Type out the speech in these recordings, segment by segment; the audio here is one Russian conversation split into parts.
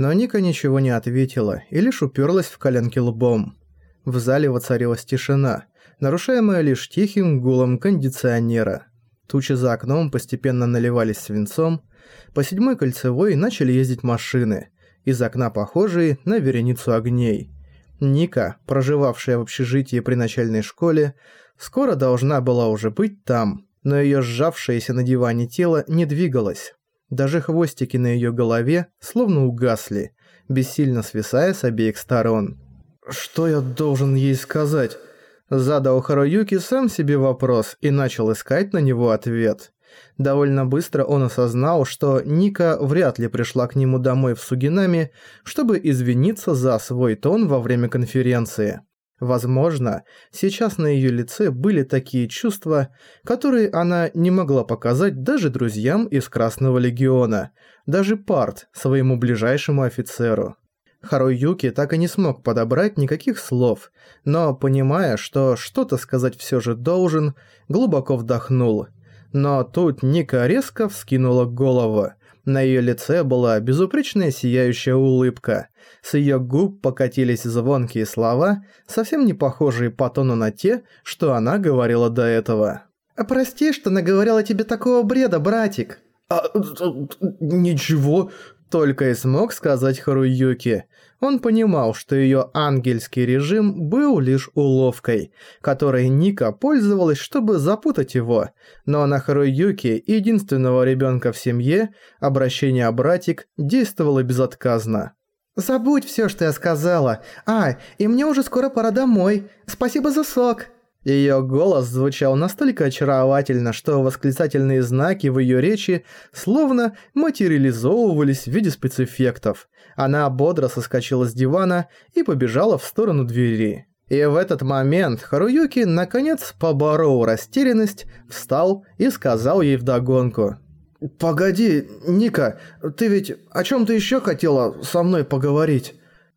Но Ника ничего не ответила и лишь уперлась в коленки лбом. В зале воцарилась тишина, нарушаемая лишь тихим гулом кондиционера. Тучи за окном постепенно наливались свинцом, по седьмой кольцевой начали ездить машины, из окна похожие на вереницу огней. Ника, проживавшая в общежитии при начальной школе, скоро должна была уже быть там, но её сжавшееся на диване тело не двигалось. Даже хвостики на её голове словно угасли, бессильно свисая с обеих сторон. «Что я должен ей сказать?» Задал Харуюки сам себе вопрос и начал искать на него ответ. Довольно быстро он осознал, что Ника вряд ли пришла к нему домой в Сугинами, чтобы извиниться за свой тон во время конференции. Возможно, сейчас на её лице были такие чувства, которые она не могла показать даже друзьям из Красного Легиона, даже Парт, своему ближайшему офицеру. Харуюки так и не смог подобрать никаких слов, но, понимая, что что-то сказать всё же должен, глубоко вдохнул – но тут Ника резко вскинула голову. На её лице была безупречная сияющая улыбка. С её губ покатились звонкие слова, совсем не похожие по тону на те, что она говорила до этого. «Прости, что наговорила тебе такого бреда, братик». «А, ничего», — только и смог сказать Харуюки. Он понимал, что её ангельский режим был лишь уловкой, которой Ника пользовалась, чтобы запутать его, но на Харуюки, единственного ребёнка в семье, обращение «братик» действовало безотказно. «Забудь всё, что я сказала. А, и мне уже скоро пора домой. Спасибо за сок». Её голос звучал настолько очаровательно, что восклицательные знаки в её речи словно материализовывались в виде спецэффектов. Она бодро соскочила с дивана и побежала в сторону двери. И в этот момент Харуюки наконец поборол растерянность, встал и сказал ей вдогонку. «Погоди, Ника, ты ведь о чём-то ещё хотела со мной поговорить?»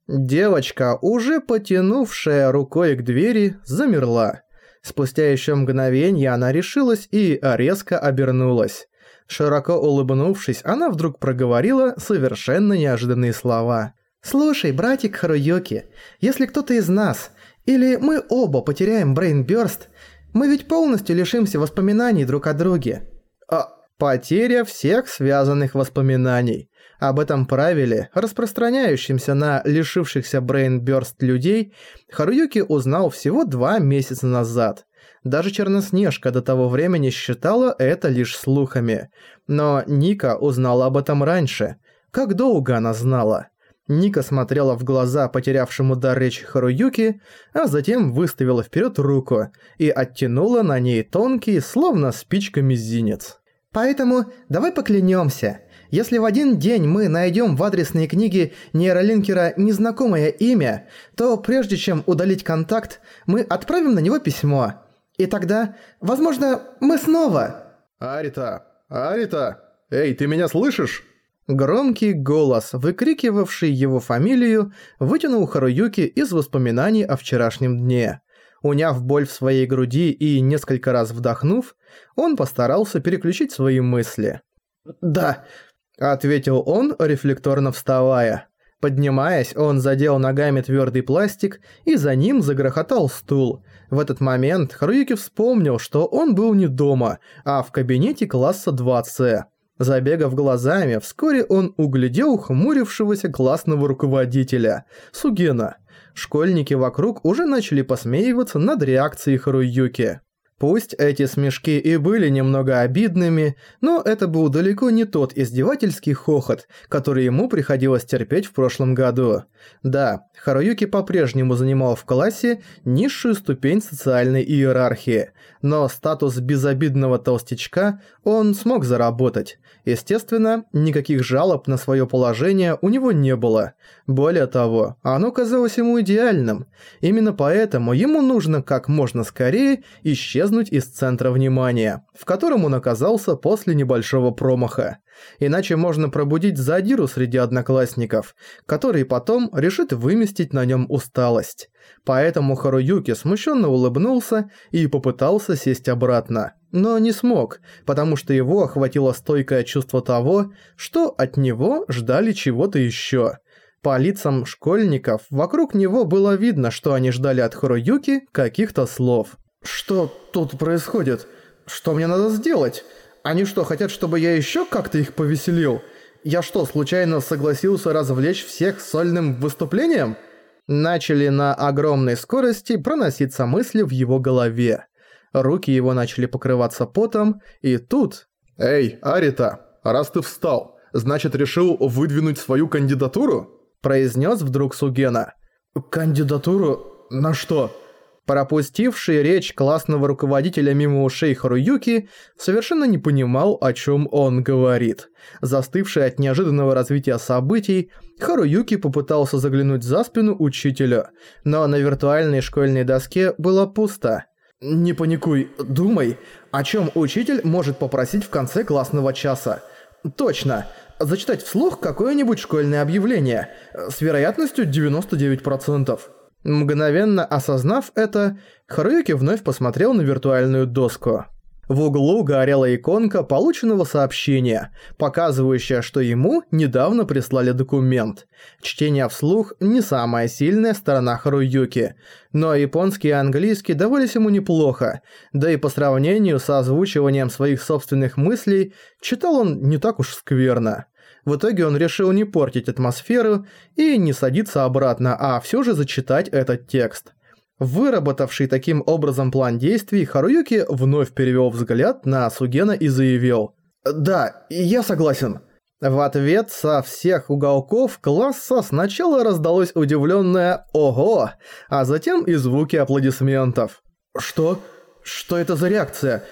Девочка, уже потянувшая рукой к двери, замерла. Спустя еще мгновение она решилась и резко обернулась. Широко улыбнувшись, она вдруг проговорила совершенно неожиданные слова. «Слушай, братик Харуюки, если кто-то из нас, или мы оба потеряем Брейнбёрст, мы ведь полностью лишимся воспоминаний друг о друге». «А потеря всех связанных воспоминаний». Об этом правиле, распространяющемся на лишившихся брейнбёрст людей, Харуюки узнал всего два месяца назад. Даже Черноснежка до того времени считала это лишь слухами. Но Ника узнала об этом раньше. Как долго она знала? Ника смотрела в глаза потерявшему дар речи Харуюки, а затем выставила вперед руку и оттянула на ней тонкий, словно спичка мизинец. «Поэтому давай поклянемся. Если в один день мы найдем в адресной книге нейролинкера незнакомое имя, то прежде чем удалить контакт, мы отправим на него письмо. И тогда, возможно, мы снова... «Арита! Арита! Эй, ты меня слышишь?» Громкий голос, выкрикивавший его фамилию, вытянул Харуюки из воспоминаний о вчерашнем дне. Уняв боль в своей груди и несколько раз вдохнув, он постарался переключить свои мысли. «Да, Ответил он, рефлекторно вставая. Поднимаясь, он задел ногами твердый пластик, и за ним загрохотал стул. В этот момент Харуюки вспомнил, что он был не дома, а в кабинете класса 2С. Забегав глазами, вскоре он углядел хмурившегося классного руководителя, Сугена. Школьники вокруг уже начали посмеиваться над реакцией Харуюки. Пусть эти смешки и были немного обидными, но это был далеко не тот издевательский хохот, который ему приходилось терпеть в прошлом году. Да, Харуюки по-прежнему занимал в классе низшую ступень социальной иерархии, но статус безобидного толстячка он смог заработать. Естественно, никаких жалоб на свое положение у него не было. Более того, оно казалось ему идеальным. Именно поэтому ему нужно как можно скорее исчезнуть из центра внимания, в котором он оказался после небольшого промаха. Иначе можно пробудить задиру среди одноклассников, который потом решит выместить на нем усталость. Поэтому Харуюки смущенно улыбнулся и попытался сесть обратно. Но не смог, потому что его охватило стойкое чувство того, что от него ждали чего-то еще. По лицам школьников вокруг него было видно, что они ждали от Хоруюки каких-то слов. «Что тут происходит? Что мне надо сделать? Они что, хотят, чтобы я еще как-то их повеселил? Я что, случайно согласился развлечь всех сольным выступлением?» Начали на огромной скорости проноситься мысли в его голове. Руки его начали покрываться потом, и тут... «Эй, Арита, раз ты встал, значит решил выдвинуть свою кандидатуру?» произнес вдруг Сугена. «Кандидатуру? На что?» Пропустивший речь классного руководителя мимо ушей Харуюки совершенно не понимал, о чем он говорит. Застывший от неожиданного развития событий, Харуюки попытался заглянуть за спину учителя, но на виртуальной школьной доске было пусто. «Не паникуй, думай, о чем учитель может попросить в конце классного часа. Точно, зачитать вслух какое-нибудь школьное объявление, с вероятностью 99%. Мгновенно осознав это, Харуюки вновь посмотрел на виртуальную доску. В углу горела иконка полученного сообщения, показывающая, что ему недавно прислали документ. Чтение вслух – не самая сильная сторона Харуюки, но японский и английский давались ему неплохо, да и по сравнению с озвучиванием своих собственных мыслей, читал он не так уж скверно. В итоге он решил не портить атмосферу и не садиться обратно, а все же зачитать этот текст. Выработавший таким образом план действий, Харуюки вновь перевел взгляд на Сугена и заявил «Да, я согласен». В ответ со всех уголков класса сначала раздалось удивленное «Ого!», а затем и звуки аплодисментов. «Что? Что это за реакция?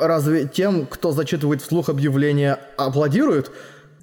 Разве тем, кто зачитывает вслух объявление, аплодируют?»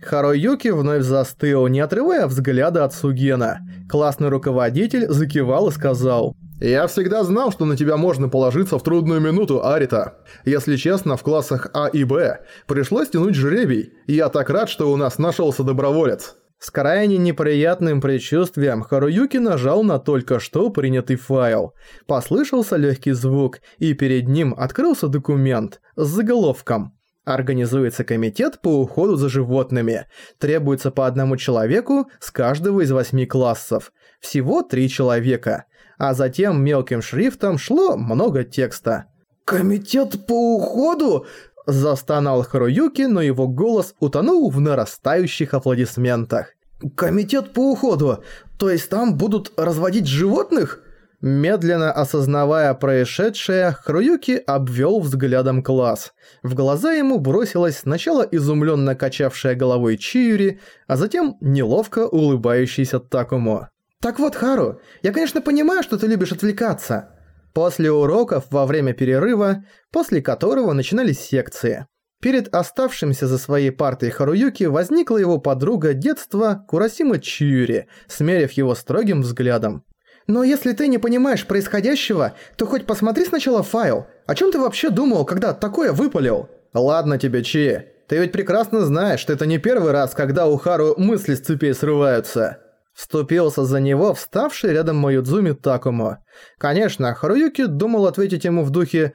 Харуюки вновь застыл, не отрывая взгляда от Сугена. Классный руководитель закивал и сказал «Я всегда знал, что на тебя можно положиться в трудную минуту, Арита. Если честно, в классах А и Б пришлось тянуть жребий. Я так рад, что у нас нашелся доброволец». С крайне неприятным предчувствием Харуюки нажал на только что принятый файл. Послышался легкий звук, и перед ним открылся документ с заголовком Организуется комитет по уходу за животными. Требуется по одному человеку с каждого из восьми классов. Всего три человека. А затем мелким шрифтом шло много текста. «Комитет по уходу?» Застонал Харуюки, но его голос утонул в нарастающих аплодисментах. «Комитет по уходу? То есть там будут разводить животных?» Медленно осознавая происшедшее, Хруюки обвел взглядом класс. В глаза ему бросилась сначала изумленно качавшая головой Чиюри, а затем неловко улыбающийся Такумо. «Так вот, Хару, я, конечно, понимаю, что ты любишь отвлекаться». После уроков во время перерыва, после которого начинались секции. Перед оставшимся за своей партой Харуюки возникла его подруга детства Курасима Чиюри, смерив его строгим взглядом. Но если ты не понимаешь происходящего, то хоть посмотри сначала файл. О чем ты вообще думал, когда такое выпалил? Ладно тебе, Чи. Ты ведь прекрасно знаешь, что это не первый раз, когда у Хару мысли с цепей срываются. Вступился за него вставший рядом Маюдзуми Такумо. Конечно, Харуюки думал ответить ему в духе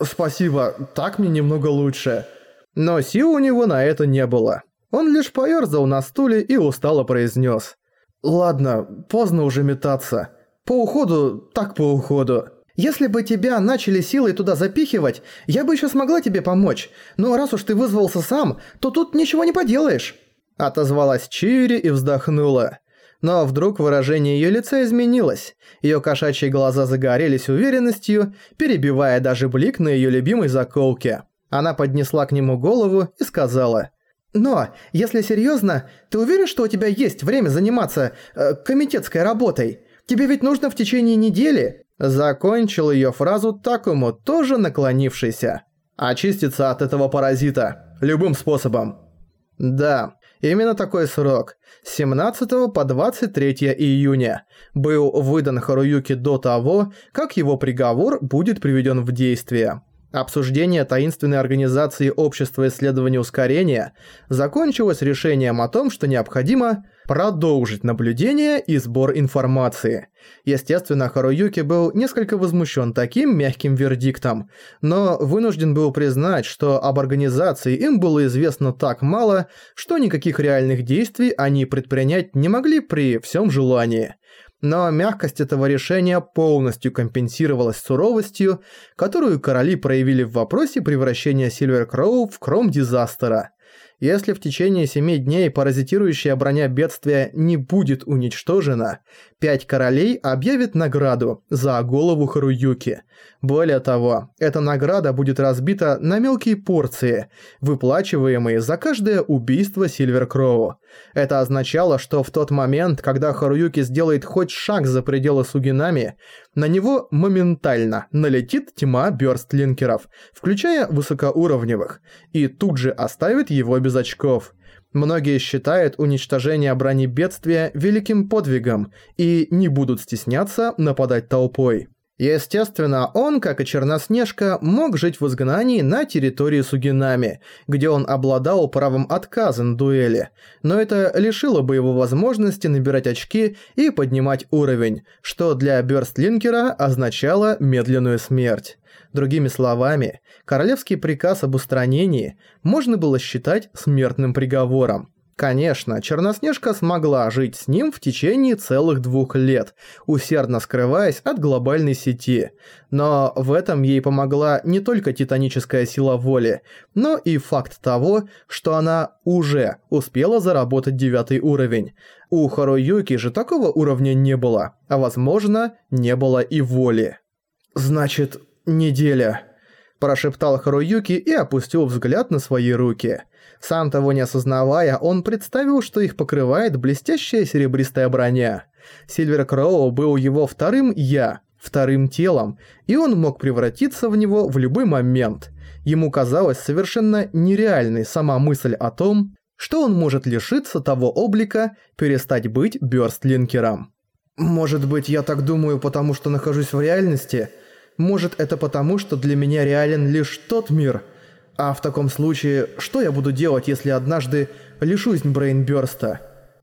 «Спасибо, так мне немного лучше». Но сил у него на это не было. Он лишь поёрзал на стуле и устало произнес: «Ладно, поздно уже метаться». По уходу, так по уходу. Если бы тебя начали силой туда запихивать, я бы еще смогла тебе помочь. Но раз уж ты вызвался сам, то тут ничего не поделаешь». Отозвалась Чири и вздохнула. Но вдруг выражение ее лица изменилось. Ее кошачьи глаза загорелись уверенностью, перебивая даже блик на ее любимой заколке. Она поднесла к нему голову и сказала «Но, если серьезно, ты уверен, что у тебя есть время заниматься э, комитетской работой? Тебе ведь нужно в течение недели...» Закончил ее фразу Такому, тоже наклонившийся. «Очиститься от этого паразита. Любым способом». Да, именно такой срок. С 17 по 23 июня был выдан Харуюки до того, как его приговор будет приведен в действие. Обсуждение таинственной организации Общества исследования ускорения закончилось решением о том, что необходимо продолжить наблюдение и сбор информации. Естественно, Харуюки был несколько возмущен таким мягким вердиктом, но вынужден был признать, что об организации им было известно так мало, что никаких реальных действий они предпринять не могли при всем желании но мягкость этого решения полностью компенсировалась суровостью, которую короли проявили в вопросе превращения Сильвер Кроу в Кром-дизастера. Если в течение семи дней паразитирующая броня бедствия не будет уничтожена, пять королей объявят награду за голову Харуюки. Более того, эта награда будет разбита на мелкие порции, выплачиваемые за каждое убийство Сильвер Кроу. Это означало, что в тот момент, когда Харуюки сделает хоть шаг за пределы Сугинами, на него моментально налетит тьма бёрстлинкеров, включая высокоуровневых, и тут же оставит его без очков. Многие считают уничтожение брони бедствия великим подвигом и не будут стесняться нападать толпой. Естественно, он, как и Черноснежка, мог жить в изгнании на территории Сугинами, где он обладал правом отказа на дуэли, но это лишило бы его возможности набирать очки и поднимать уровень, что для Бёрстлинкера означало медленную смерть. Другими словами, королевский приказ об устранении можно было считать смертным приговором. Конечно, Черноснежка смогла жить с ним в течение целых двух лет, усердно скрываясь от глобальной сети. Но в этом ей помогла не только титаническая сила воли, но и факт того, что она уже успела заработать девятый уровень. У Харуюки же такого уровня не было, а возможно, не было и воли. «Значит, неделя», – прошептал Харуюки и опустил взгляд на свои руки – сам того не осознавая, он представил, что их покрывает блестящая серебристая броня. Сильвер Кроу был его вторым «я», вторым телом, и он мог превратиться в него в любой момент. Ему казалась совершенно нереальной сама мысль о том, что он может лишиться того облика, перестать быть бёрстлинкером. «Может быть, я так думаю, потому что нахожусь в реальности? Может, это потому, что для меня реален лишь тот мир, а в таком случае, что я буду делать, если однажды лишусь брейнбёрста?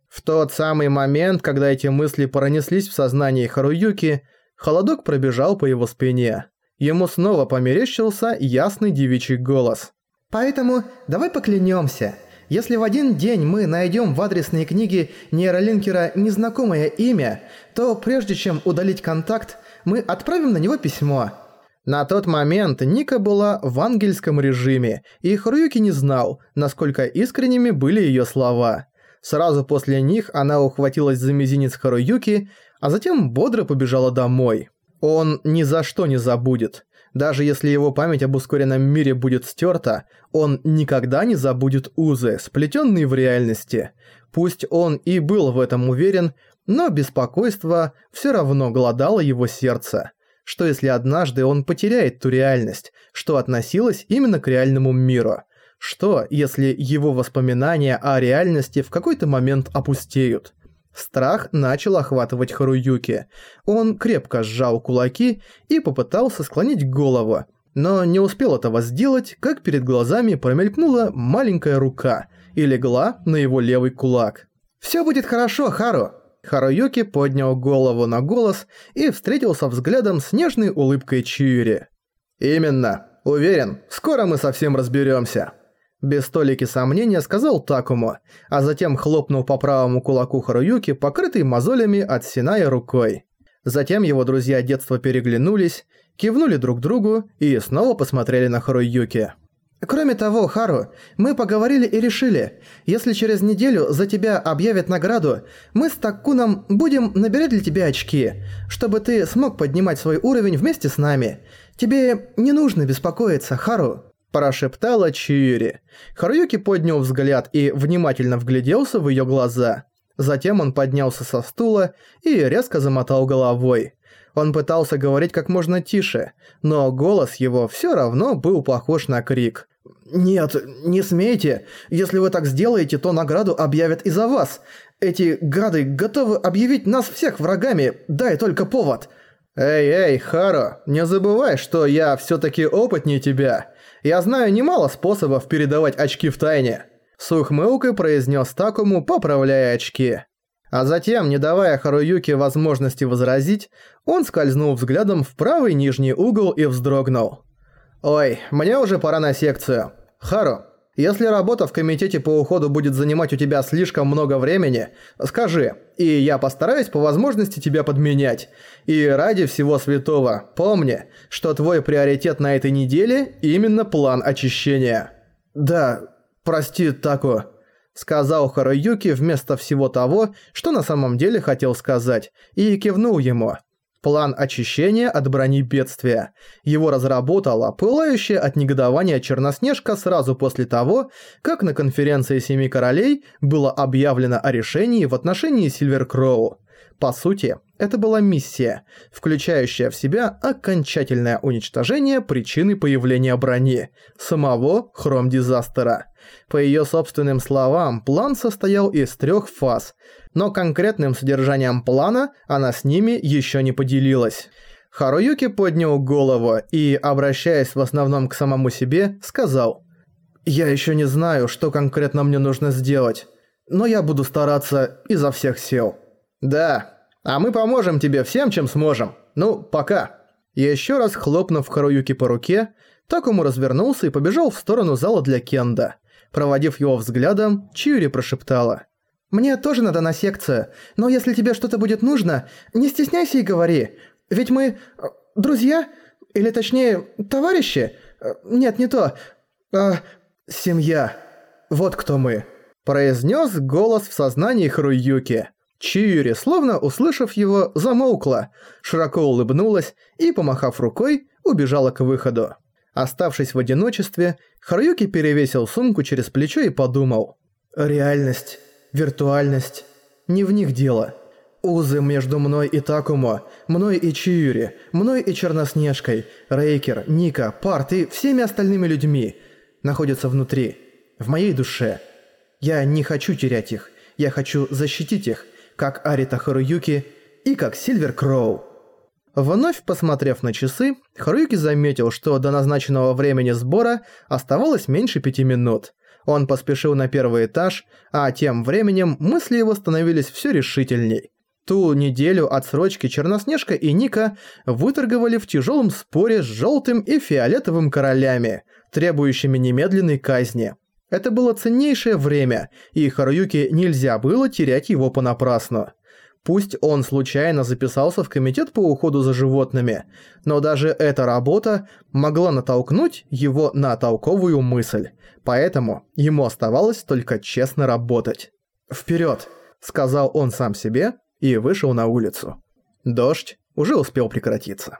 В тот самый момент, когда эти мысли пронеслись в сознании Харуюки, холодок пробежал по его спине. Ему снова померещился ясный девичий голос. «Поэтому давай поклянемся. Если в один день мы найдем в адресной книге нейролинкера незнакомое имя, то прежде чем удалить контакт, мы отправим на него письмо». На тот момент Ника была в ангельском режиме, и Харуюки не знал, насколько искренними были её слова. Сразу после них она ухватилась за мизинец Харуюки, а затем бодро побежала домой. Он ни за что не забудет. Даже если его память об ускоренном мире будет стерта, он никогда не забудет узы, сплетенные в реальности. Пусть он и был в этом уверен, но беспокойство все равно голодало его сердце. Что если однажды он потеряет ту реальность, что относилась именно к реальному миру? Что, если его воспоминания о реальности в какой-то момент опустеют? Страх начал охватывать Харуюки. Он крепко сжал кулаки и попытался склонить голову, но не успел этого сделать, как перед глазами промелькнула маленькая рука и легла на его левый кулак. «Всё будет хорошо, Хару!» Харуюки поднял голову на голос и встретился взглядом с нежной улыбкой Чиури. «Именно. Уверен, скоро мы совсем разберёмся». Без столики сомнения сказал Такому, а затем хлопнул по правому кулаку Харуюки, покрытый мозолями от Синая рукой. Затем его друзья детства переглянулись, кивнули друг другу и снова посмотрели на Харуюки. Кроме того, Хару, мы поговорили и решили, если через неделю за тебя объявят награду, мы с Таккуном будем набирать для тебя очки, чтобы ты смог поднимать свой уровень вместе с нами. Тебе не нужно беспокоиться, Хару». Прошептала Чиури. Харуюки поднял взгляд и внимательно вгляделся в её глаза. Затем он поднялся со стула и резко замотал головой. Он пытался говорить как можно тише, но голос его всё равно был похож на крик. «Нет, не смейте. Если вы так сделаете, то награду объявят и за вас. Эти гады готовы объявить нас всех врагами, дай только повод». «Эй-эй, Харо, не забывай, что я всё-таки опытнее тебя. Я знаю немало способов передавать очки в тайне», — с ухмылкой произнес Такому, поправляя очки. А затем, не давая Харуюке возможности возразить, он скользнул взглядом в правый нижний угол и вздрогнул. «Ой, мне уже пора на секцию. Хару, если работа в комитете по уходу будет занимать у тебя слишком много времени, скажи, и я постараюсь по возможности тебя подменять. И ради всего святого, помни, что твой приоритет на этой неделе именно план очищения». «Да, прости, Тако», — сказал Харуюки вместо всего того, что на самом деле хотел сказать, и кивнул ему. План очищения от брони бедствия. Его разработала пылающая от негодования Черноснежка сразу после того, как на конференции Семи Королей было объявлено о решении в отношении Сильверкроу. По сути, это была миссия, включающая в себя окончательное уничтожение причины появления брони, самого Хром-дизастера. По ее собственным словам, план состоял из трех фаз, но конкретным содержанием плана она с ними еще не поделилась. Харуюки поднял голову и, обращаясь в основном к самому себе, сказал «Я еще не знаю, что конкретно мне нужно сделать, но я буду стараться изо всех сил». «Да, а мы поможем тебе всем, чем сможем. Ну, пока». Еще раз хлопнув Харуюки по руке, Такому развернулся и побежал в сторону зала для Кенда. Проводив его взглядом, Чиури прошептала. «Мне тоже надо на секцию, но если тебе что-то будет нужно, не стесняйся и говори. Ведь мы... Э, друзья? Или точнее, товарищи? Э, нет, не то. А, семья. Вот кто мы», – произнес голос в сознании Харуюки. Чиури, словно услышав его, замолкла, широко улыбнулась и, помахав рукой, убежала к выходу. Оставшись в одиночестве, Харуюки перевесил сумку через плечо и подумал. «Реальность, виртуальность, не в них дело. Узы между мной и Такумо, мной и Чиури, мной и Черноснежкой, Рейкер, Ника, Парт и всеми остальными людьми находятся внутри, в моей душе. Я не хочу терять их, я хочу защитить их, как Арита Харуюки и как Сильвер Кроу. Вновь посмотрев на часы, Харуюки заметил, что до назначенного времени сбора оставалось меньше пяти минут. Он поспешил на первый этаж, а тем временем мысли его становились все решительней. Ту неделю отсрочки Черноснежка и Ника выторговали в тяжелом споре с желтым и фиолетовым королями, требующими немедленной казни. Это было ценнейшее время, и Харуюке нельзя было терять его понапрасну. Пусть он случайно записался в комитет по уходу за животными, но даже эта работа могла натолкнуть его на толковую мысль, поэтому ему оставалось только честно работать. «Вперед!» – сказал он сам себе и вышел на улицу. Дождь уже успел прекратиться.